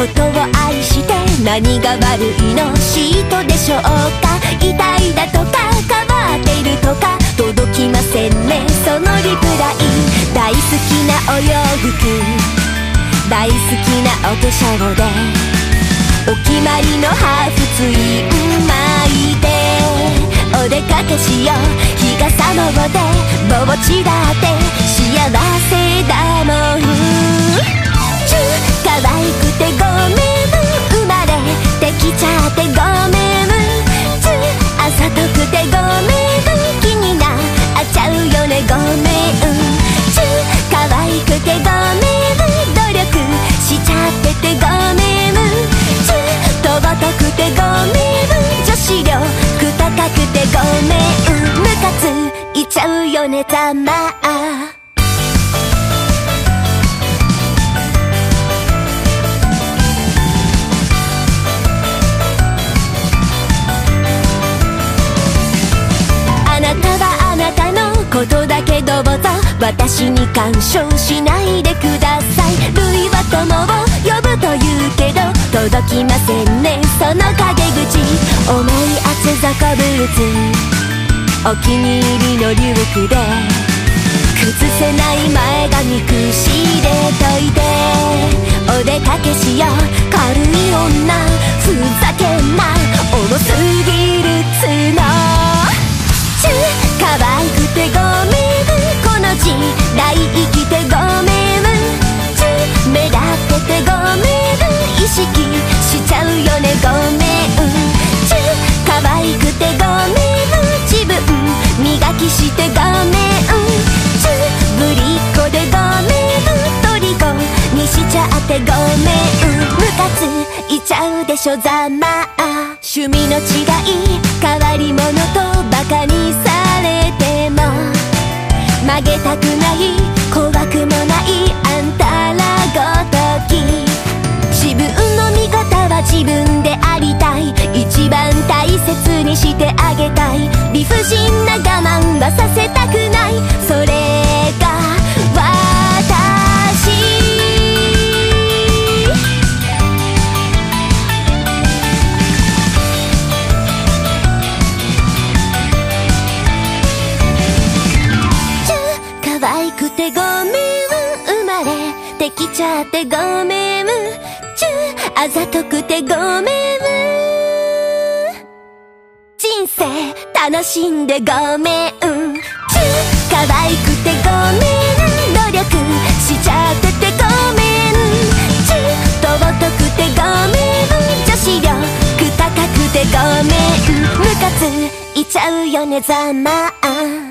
ことを愛して何が悪いの？シートでしょうか？痛いだとか変わってるとか？届きませんね。そのリプライ大好きなお洋服。大好きなお化粧で。お決まりのハーフツイン巻いて。お出かけしよう。日傘ので。ぼちだって。ゃうよねたまあなたはあなたのことだけどうぞ私に干渉しないでください。ルイは友を呼ぶと言うけど届きませんね。その陰口重い厚底ブーツ。お気に入りのリュックで崩せない前髪くしでといて。ってごめん。ムカついちゃうでしょざま。あ趣味の違い。変わり者とバカにされても。曲げたくない怖くもないあんたらごとき。自分の味方は自分でありたい。一番大切にしてあげたい。理不尽な我慢はさせたくないくてごめん生まれてきちゃってごめん。チュあざとくてごめん。人生楽しんでごめん。チュ可愛くてごめん努力しちゃっててごめん。チュとぼとくてごめん。女子力高くてごめん。ムカついちゃうよねざまあ。